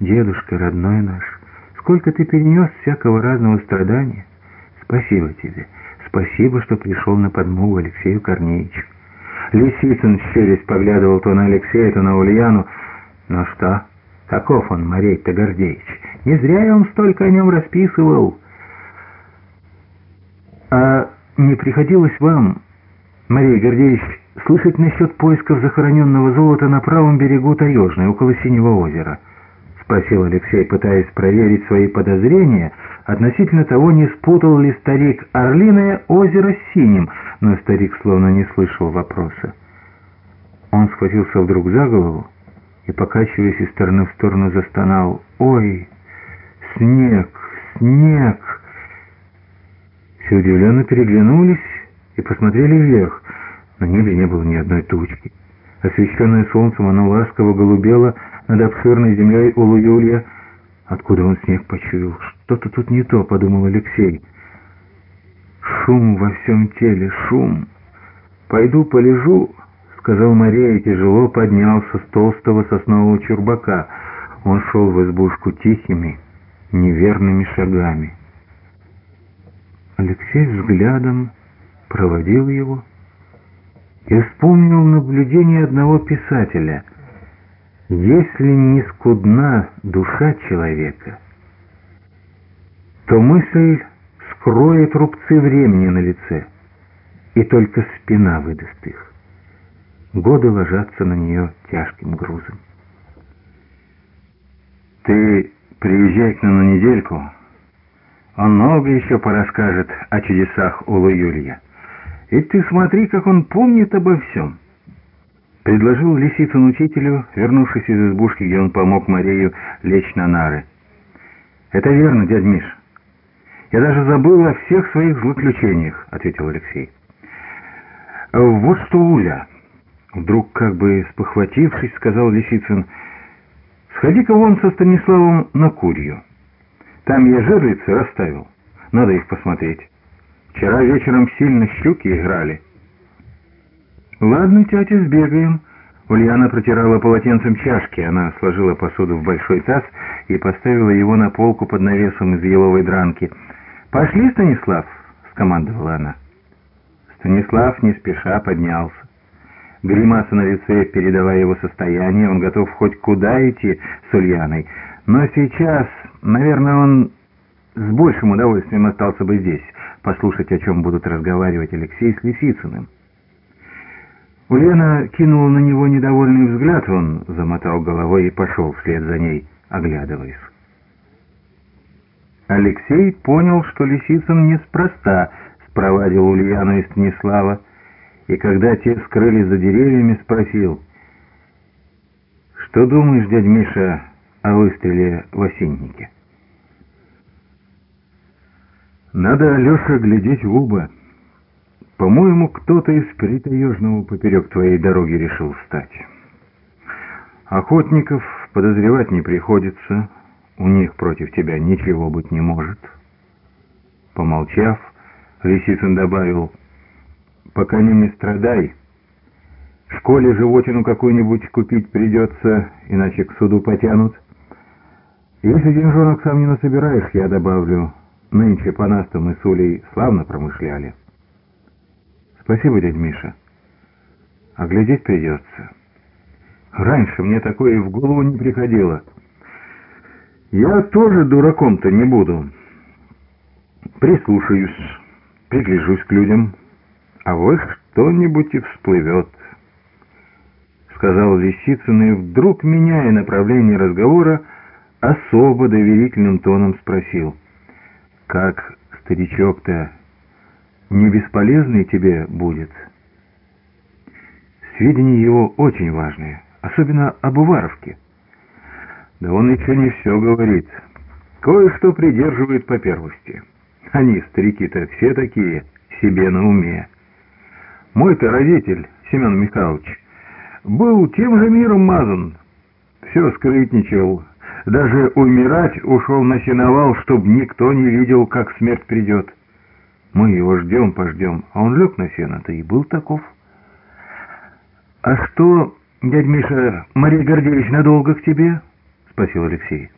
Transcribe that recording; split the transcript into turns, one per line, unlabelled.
Дедушка, родной наш, сколько ты перенес всякого разного страдания. Спасибо тебе. Спасибо, что пришел на подмогу Алексею Корнеевичу. Лисицын щурясь поглядывал то на Алексея, то на Ульяну. Ну что, каков он, Марей-то Гордеевич? Не зря я вам столько о нем расписывал. А не приходилось вам, Марей Гордеевич, слышать насчет поисков захороненного золота на правом берегу Таежной, около Синего озера? Спросил Алексей, пытаясь проверить свои подозрения относительно того, не спутал ли старик Орлиное озеро с Синим, но старик словно не слышал вопроса. Он схватился вдруг за голову и, покачиваясь из стороны в сторону, застонал. «Ой, снег, снег!» Все удивленно переглянулись и посмотрели вверх. На небе не было ни одной тучки. Освещенное солнцем, оно ласково голубело над обширной землей Улу-Юлья. Откуда он снег почуял? Что-то тут не то, подумал Алексей. Шум во всем теле, шум. «Пойду полежу», — сказал Мария и тяжело поднялся с толстого соснового чурбака. Он шел в избушку тихими, неверными шагами. Алексей взглядом проводил его и вспомнил наблюдение одного писателя. Если не скудна душа человека, то мысль скроет рубцы времени на лице, и только спина выдаст их. Годы ложатся на нее тяжким грузом. «Ты приезжай к нам на недельку», он много еще порасскажет о чудесах Улы Юлия. И ты смотри, как он помнит обо всем. Предложил Лисицын учителю, вернувшись из избушки, где он помог Марию лечь на нары. «Это верно, дядь Миш. Я даже забыл о всех своих злоключениях», — ответил Алексей. «Вот что, Уля!» Вдруг, как бы спохватившись, сказал Лисицын, «Сходи-ка вон со Станиславом на курью». Там я жерлицы расставил. Надо их посмотреть. Вчера вечером сильно щуки играли. Ладно, тетя, сбегаем. Ульяна протирала полотенцем чашки. Она сложила посуду в большой таз и поставила его на полку под навесом из еловой дранки. «Пошли, Станислав!» — скомандовала она. Станислав не спеша поднялся. Гримаса на лице, передавая его состояние, он готов хоть куда идти с Ульяной. Но сейчас Наверное, он с большим удовольствием остался бы здесь, послушать, о чем будут разговаривать Алексей с Лисицыным. Ульяна кинула на него недовольный взгляд, он замотал головой и пошел вслед за ней, оглядываясь. Алексей понял, что Лисицын неспроста спровадил Ульяну и Станислава, и когда те скрылись за деревьями, спросил, «Что думаешь, дядь Миша, о выстреле в осеннике. Надо, Алеша, глядеть в оба. По-моему, кто-то из притаежного поперек твоей дороги решил встать. Охотников подозревать не приходится, у них против тебя ничего быть не может. Помолчав, Лисицын добавил, «Пока не страдай, школе животину какую-нибудь купить придется, иначе к суду потянут». Если деньжонок сам не насобираешь, я добавлю, нынче по насту мы с Улей славно промышляли. Спасибо, дядь Миша. А глядеть придется. Раньше мне такое и в голову не приходило. Я тоже дураком-то не буду. Прислушаюсь, пригляжусь к людям, а вы что-нибудь и всплывет. Сказал Лисицын и вдруг, меняя направление разговора, особо доверительным тоном спросил, «Как старичок-то не бесполезный тебе будет?» Сведения его очень важные, особенно об Уваровке. Да он еще не все говорит. Кое-что придерживает по первости. Они, старики-то, все такие, себе на уме. Мой-то родитель, Семен Михайлович, был тем же миром мазан. Все скрытничал, даже умирать ушел на сеновал, чтобы никто не видел, как смерть придет. Мы его ждем, пождем, а он лег на сено-то и был таков. — А что, дядь Миша, Мария Гордеевич надолго к тебе? — спросил Алексей.